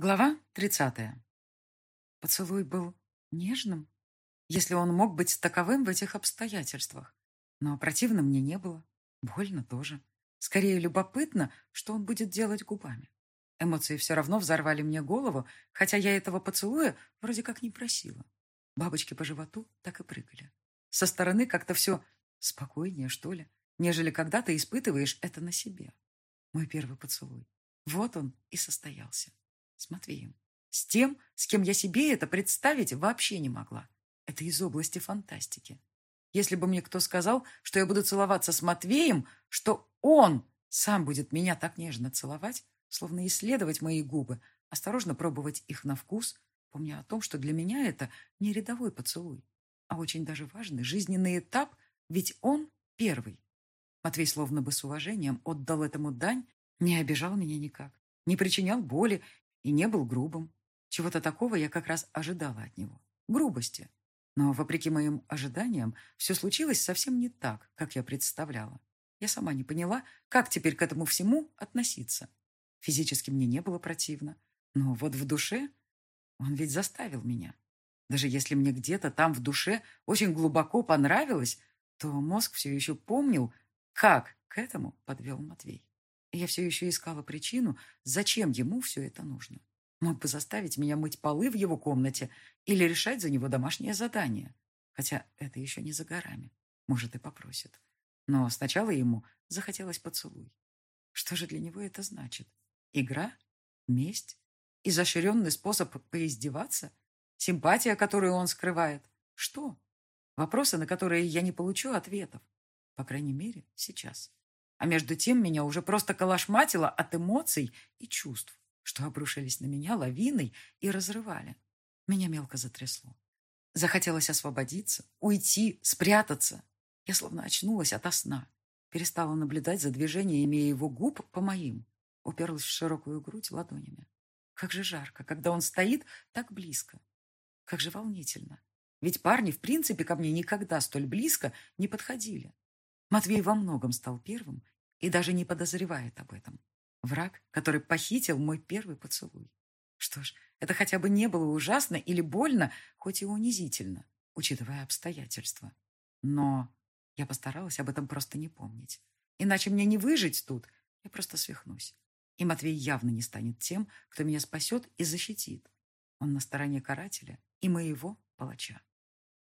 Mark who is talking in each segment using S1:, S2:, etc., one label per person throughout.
S1: Глава 30. Поцелуй был нежным, если он мог быть таковым в этих обстоятельствах. Но противно мне не было. Больно тоже. Скорее любопытно, что он будет делать губами. Эмоции все равно взорвали мне голову, хотя я этого поцелуя вроде как не просила. Бабочки по животу так и прыгали. Со стороны как-то все спокойнее, что ли, нежели когда ты испытываешь это на себе. Мой первый поцелуй. Вот он и состоялся. С Матвеем. С тем, с кем я себе это представить вообще не могла. Это из области фантастики. Если бы мне кто сказал, что я буду целоваться с Матвеем, что он сам будет меня так нежно целовать, словно исследовать мои губы, осторожно пробовать их на вкус, помня о том, что для меня это не рядовой поцелуй, а очень даже важный жизненный этап, ведь он первый. Матвей словно бы с уважением отдал этому дань, не обижал меня никак, не причинял боли и не был грубым. Чего-то такого я как раз ожидала от него. Грубости. Но, вопреки моим ожиданиям, все случилось совсем не так, как я представляла. Я сама не поняла, как теперь к этому всему относиться. Физически мне не было противно. Но вот в душе он ведь заставил меня. Даже если мне где-то там в душе очень глубоко понравилось, то мозг все еще помнил, как к этому подвел Матвей. Я все еще искала причину, зачем ему все это нужно. Мог бы заставить меня мыть полы в его комнате или решать за него домашнее задание. Хотя это еще не за горами. Может, и попросит. Но сначала ему захотелось поцелуй. Что же для него это значит? Игра? Месть? Изощренный способ поиздеваться? Симпатия, которую он скрывает? Что? Вопросы, на которые я не получу ответов. По крайней мере, сейчас. А между тем меня уже просто колошматило от эмоций и чувств, что обрушились на меня лавиной и разрывали. Меня мелко затрясло. Захотелось освободиться, уйти, спрятаться. Я словно очнулась ото сна. Перестала наблюдать за движениями его губ по моим. Уперлась в широкую грудь ладонями. Как же жарко, когда он стоит так близко. Как же волнительно. Ведь парни, в принципе, ко мне никогда столь близко не подходили. Матвей во многом стал первым и даже не подозревает об этом. Враг, который похитил мой первый поцелуй. Что ж, это хотя бы не было ужасно или больно, хоть и унизительно, учитывая обстоятельства. Но я постаралась об этом просто не помнить. Иначе мне не выжить тут, я просто свихнусь. И Матвей явно не станет тем, кто меня спасет и защитит. Он на стороне карателя и моего палача.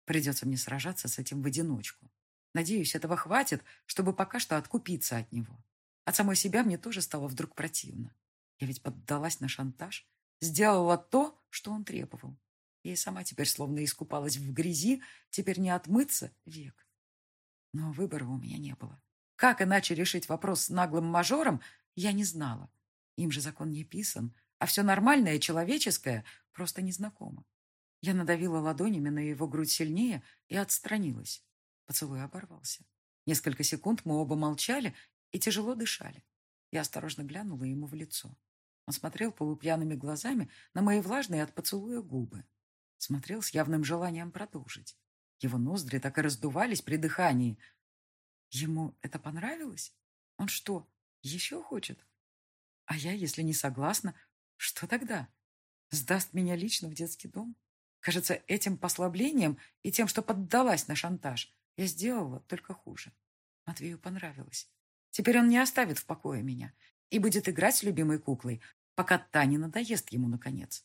S1: Придется мне сражаться с этим в одиночку. Надеюсь, этого хватит, чтобы пока что откупиться от него. От самой себя мне тоже стало вдруг противно. Я ведь поддалась на шантаж, сделала то, что он требовал. Я и сама теперь словно искупалась в грязи, теперь не отмыться век. Но выбора у меня не было. Как иначе решить вопрос с наглым мажором, я не знала. Им же закон не писан, а все нормальное, человеческое, просто незнакомо. Я надавила ладонями на его грудь сильнее и отстранилась. Поцелуй оборвался. Несколько секунд мы оба молчали и тяжело дышали. Я осторожно глянула ему в лицо. Он смотрел полупьяными глазами на мои влажные от поцелуя губы. Смотрел с явным желанием продолжить. Его ноздри так и раздувались при дыхании. Ему это понравилось? Он что, еще хочет? А я, если не согласна, что тогда? Сдаст меня лично в детский дом? Кажется, этим послаблением и тем, что поддалась на шантаж, я сделала только хуже. Матвею понравилось. Теперь он не оставит в покое меня и будет играть с любимой куклой, пока та не надоест ему наконец.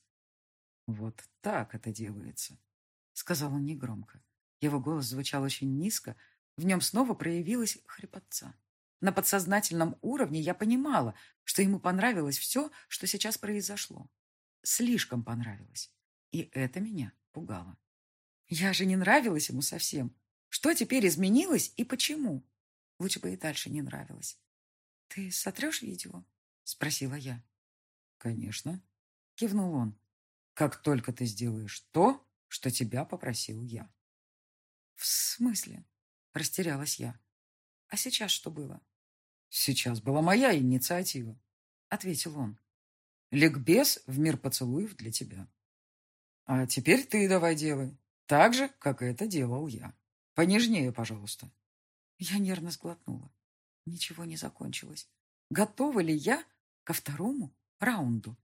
S1: «Вот так это делается», — сказал он негромко. Его голос звучал очень низко, в нем снова проявилась хрипотца. На подсознательном уровне я понимала, что ему понравилось все, что сейчас произошло. Слишком понравилось. И это меня пугало. Я же не нравилась ему совсем. Что теперь изменилось и почему? Лучше бы и дальше не нравилось. «Ты сотрешь видео?» — спросила я.
S2: «Конечно», —
S1: кивнул он.
S2: «Как только ты сделаешь то, что тебя попросил я».
S1: «В смысле?» — растерялась я. «А сейчас что было?»
S2: «Сейчас была моя инициатива», — ответил он. «Ликбез в мир поцелуев для тебя. А теперь ты давай делай, так же, как это делал я». Понежнее, пожалуйста.
S1: Я нервно сглотнула. Ничего не закончилось. Готова ли я ко второму раунду?